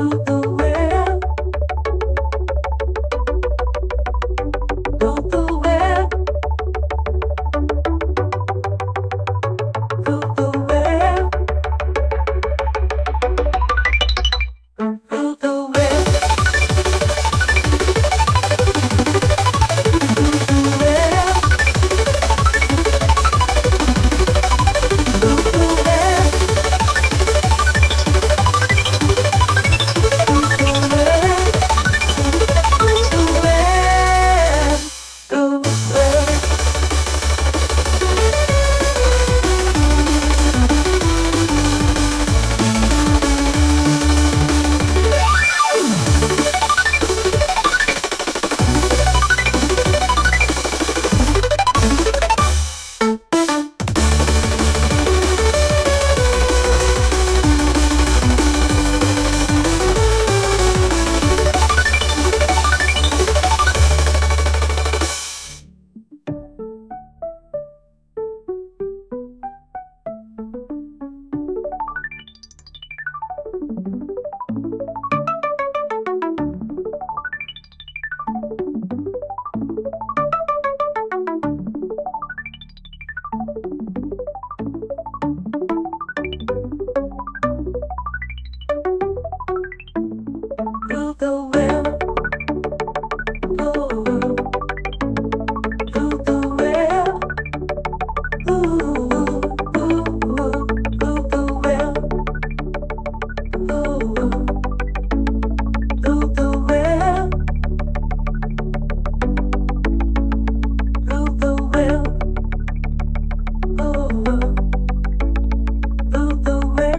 do